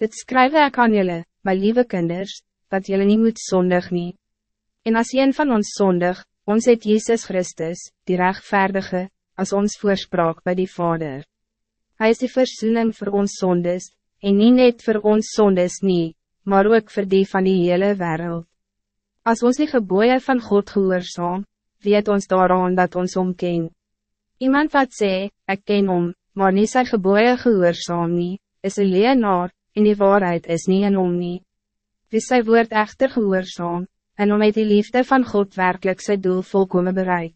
Dit skryf ek aan jullie, my lieve kinders, dat jullie niet moet zondig nie. En als een van ons zondig, ons het Jezus Christus, die rechtvaardige, als ons voorspraak bij die Vader. Hij is die verzoening voor ons zondes, en niet net voor ons zondes nie, maar ook voor die van die hele wereld. Als ons die geboeien van God gehoorzaam, weet ons daaraan dat ons omken. Iemand wat sê, ik ken om, maar niet zijn geboeien gehoorzaam nie, is een leenaar, en die waarheid is niet in om nie. Wie sy woord echter gehoorzaam, en om met die liefde van God werkelijk zijn doel volkomen bereik.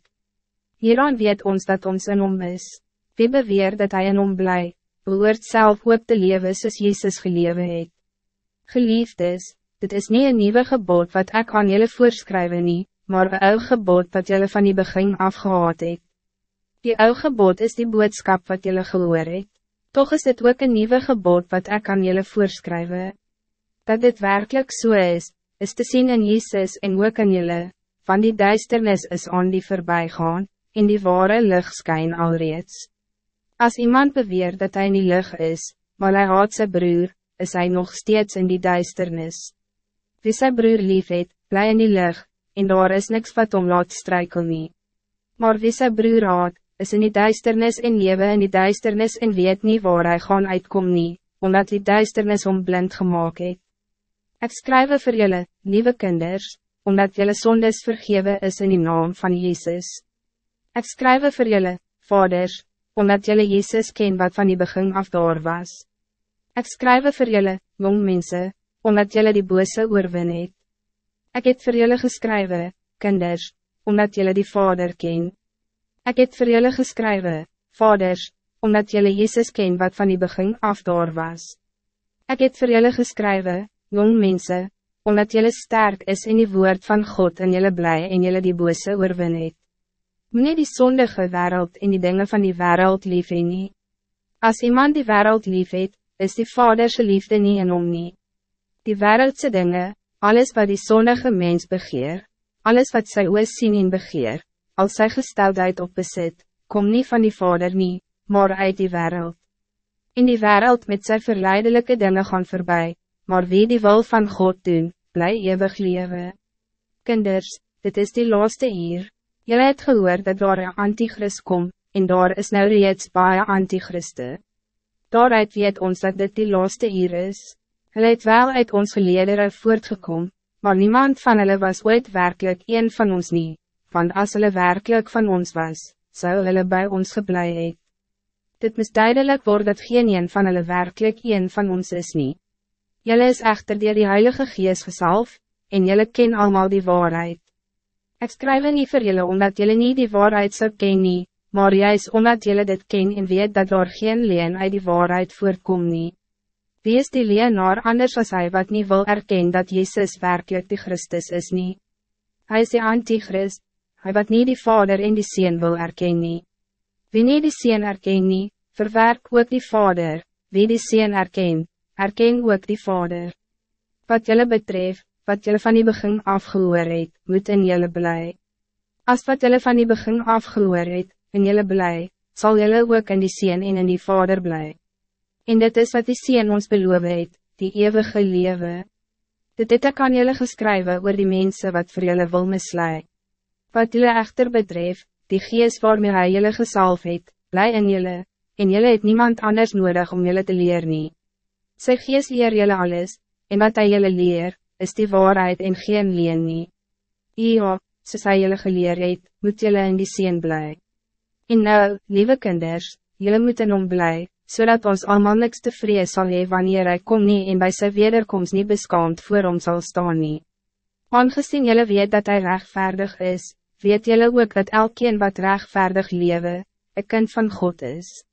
Hieraan weet ons dat ons in om is. Wie beweer dat hij in om blij, behoort zelf ook te leven soos Jezus gelewe het. Geliefdes, dit is niet een nieuwe gebod wat ik aan jullie voorschrijven nie, maar een oud gebod wat jullie van die begin afgehaald het. Die oud gebod is die boodschap wat jullie gehoor het. Toch is dit ook een nieuwe gebod wat ik aan jullie voorschrijven. Dat dit werkelijk zo so is, is te zien in Jezus en ook in jullie, van die duisternis is aan die voorbij gaan, in die ware lucht skyn alreeds. Als iemand beweert dat hij niet lucht is, maar hij haat zijn broer, is hij nog steeds in die duisternis. Wie zijn broer lief het, bly in die lucht, en daar is niks wat om laat strijkel nie. Maar wie zijn broer haat, is in die duisternis en lewe in die duisternis en weet niet waar hij gaan uitkom nie, omdat die duisternis om blind gemaakt het. Ik schrijf voor jullie, lieve kinders, omdat jullie zondes vergeven is in die naam van Jezus. Ik schrijf voor jullie, vaders, omdat jullie Jezus ken wat van die begin af daar was. Ik schrijf voor jullie, jong mensen, omdat jullie die bose oorwin het. Ik heb voor jullie geschreven, kinders, omdat jullie die vader ken. Ik heb voor jullie geschreven, vaders, omdat jullie Jezus ken wat van die begin af daar was. Ik heb voor jullie geschreven, jong mensen, omdat jullie sterk is in die woord van God en jullie blij en jullie die bose oorwin het. Meneer die zondige wereld en die dingen van die wereld lief nie. Als iemand die wereld lief het, is die vaderse liefde niet in om nie. Die wereldse dingen, alles wat die zondige mens begeer, alles wat sy oos sien en begeer, als sy gesteldheid op besit, kom niet van die vader nie, maar uit die wereld. In die wereld met zijn verleidelijke dingen gaan voorbij, maar wie die wil van God doen, bly eeuwig lewe. Kinders, dit is die laatste hier. Jullie het gehoor dat daar een antichrist kom, en daar is nou reeds baie antichriste. Daaruit weet ons dat dit die laatste hier is. Hulle het wel uit ons geleerdere voortgekom, maar niemand van hulle was ooit werkelijk een van ons niet, want als hulle werkelijk van ons was, zou hulle bij ons geblei het. Dit moest duidelijk worden dat geen een van hulle werkelijk een van ons is niet. Jullie is echter die die Heilige Geest gesalf, en jullie ken allemaal die waarheid. Ik schrijf niet voor jullie omdat jullie niet die waarheid zou kennen, maar juist omdat jullie dit ken en weet dat er geen leen uit die waarheid voorkomt nie. Wie is die leenaar anders als hij wat niet wil erkennen dat Jezus werkelijk de Christus is niet? Hij is de antichrist, hij wat niet die vader en die Seen wil erkennen. Wie niet die Seen erkennen, verwerk ook die vader, wie die Seen erken, erken ook die vader. Wat jullie betreft, wat jullie van die begin afgehoor het, moet in jullie blij. Als wat jullie van die begin afgehoor het, in jullie blij, zal jullie ook in die Seen en in die Vader blij. En dit is wat die Seen ons beloof het, die eeuwige lewe. Dit het ek aan jullie geskrywe oor die mensen wat voor jullie wil mislui. Wat jullie echter betreft, die geest waarmee hy jullie gesalf het, blij in jullie, en jullie het niemand anders nodig om jullie te leren. nie. Sy geest leer jullie alles, en wat hij jullie leer, is die waarheid en geen leen nie. Ja, soos hy jylle geleer het, moet jylle in die seen bly. En nou, lieve kinders, jylle moet in hom bly, zodat ons allemaal niks te vrees sal hee wanneer hy kom nie en by sy wederkomst nie beskaamd voor hom sal staan nie. Aangezien jylle weet dat hij rechtvaardig is, weet jylle ook dat elkeen wat rechtvaardig lewe, een kind van God is.